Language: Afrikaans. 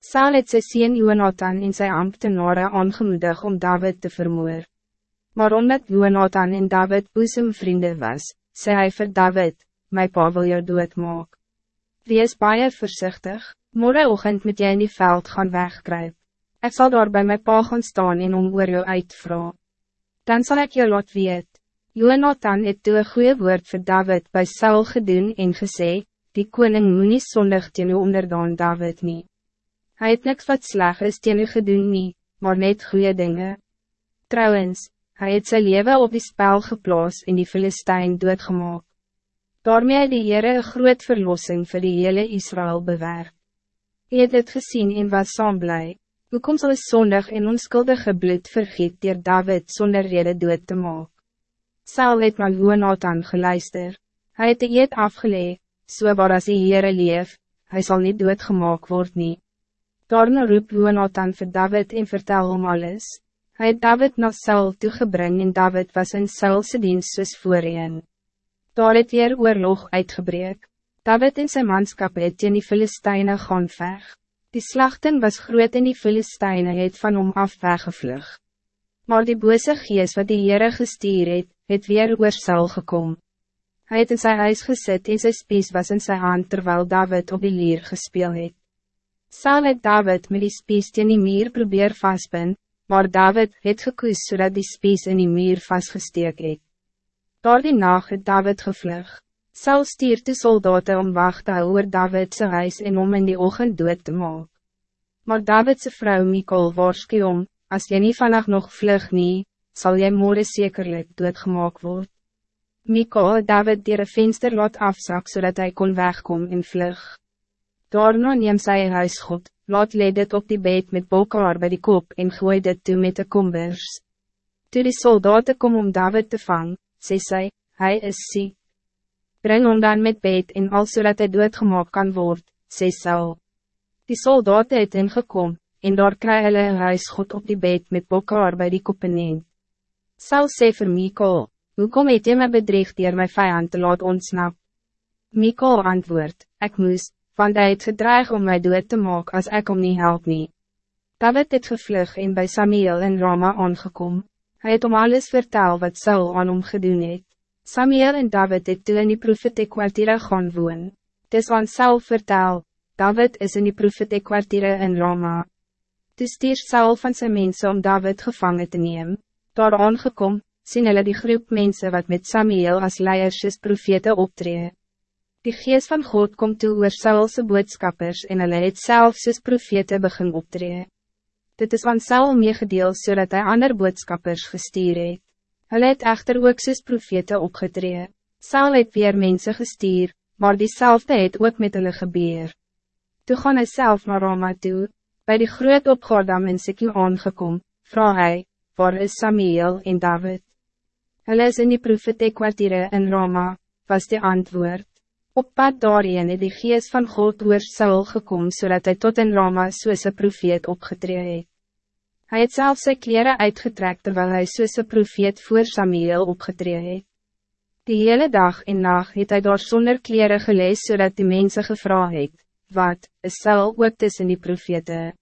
Saul het sy sien Jonathan en sy ambtenare aangemoedig om David te vermoor. Maar omdat Jonathan en David boesemvriende was, sê hy vir David, my pa wil jou doodmaak. Wees baie voorzichtig, morgenochtend moet jy in die veld gaan wegkruip. Ik zal daar bij mijn pa gaan staan en om oor jou uitvra. Dan zal ik jou laat weet. Jonathan het toe een goeie woord voor David bij Saul gedoen en gesê, die koning moet nie sondig teen u onderdaan David nie. Hij het niks wat sleg is teen u gedoen nie, maar net goede dingen. Trouwens, hij het zijn leven op die spel geplaas en die Filistijn doodgemaak. Daarmee het die Heere een groot verlossing voor die hele Israël bewerkt. Hij het het gezien en was saam blij. Hoe komt al zondig en onskuldige bloed vergiet dier David zonder reden dood te maak? Saul het maar Jonathan geluister. Hij het de eet afgeleid, so waar as die Heere leef, hij zal niet doodgemaak word nie. Daarna roep Jonathan vir David en vertel om alles. Hij het David na Saul toegebring en David was in Saulse dienst soos voorheen. Daar het weer oorlog uitgebreek. David en zijn manskap het teen die Filisteine gaan veg. Die slachting was groot en die Filisteine het van hom af weggevlug. Maar die bose gees wat die Heere gestuur het, het weer oor Saul gekom. Hij het in zijn huis gezet en zijn spies was in zijn hand terwijl David op die lier gespeel het. Saul het David met die spies teen die muur probeer vastbind, maar David het gekoes zodat die spies in die muur vastgesteek het. Door die nacht het David gevlug. Saul stuur de soldaten om wacht te hou oor Davidse huis en om in die ogen dood te maak. Maar Davidse vrouw Mikol waarskie om, as jy nie vannacht nog vlug nie, sal jy morgen zekerlijk doodgemaak word. Mikol het David dier een venster laat afzak zodat hij kon wegkom en vlug. Daarna neem sy huis God, laat leid dit op die bed met bolkaar bij die kop en gooi dit toe met de kombers. Toe die soldaten kom om David te vangen, sê sy, hy is ziek. Breng hom dan met bed en al zodat hij doodgemaak kan worden, sê Saul. Die soldaten het ingekom, en daar kry hulle een huisgod op die bed met bolkaar bij die koppen neem. Saul sê vir Mikol, Hoekom het jy my bedreig dier my vijand te laat ontsnap? Mikol antwoord, ik moes, want hy het gedreig om mij dood te maak als ik om niet help nie. David het gevlug en bij Samuel in Rama aangekom. Hij het om alles vertel wat Saul aan hom gedoen het. Samuel en David het toe in die profete kwartiere gaan woon. Dis wat Saul vertel, David is in die profete kwartiere in Rama. Toe stuur Saul van zijn mensen om David gevangen te nemen. Daar aangekom, sien hulle die groep mensen wat met Samuel als leiersjes profete optree. Die geest van God komt toe oor Saulse boodskappers en hulle het selfs soos profete begin optree. Dit is van Saul meegedeel zodat hij ander boodskappers gestuur het. Hulle het echter ook soos profete opgetree. Saul het weer mensen gestuur, maar diezelfde het ook met hulle gebeur. Toe gaan hy self naar Roma toe, bij die groot opgordam in Sikkie aangekom, vraag hy, waar is Samuel en David? Hulle is in die profete kwartiere in Roma, was die antwoord. Op pad daarin het die gees van God oor Saul gekom, zodat hij tot in Roma soos een profeet opgetree het. Hy het self sy kleren uitgetrek terwijl hij soos een profeet voor Samuel opgetree het. Die hele dag en nacht het hij daar zonder kleren gelees zodat die mensen gevraagd het, wat, is Saul ook tussen die profete?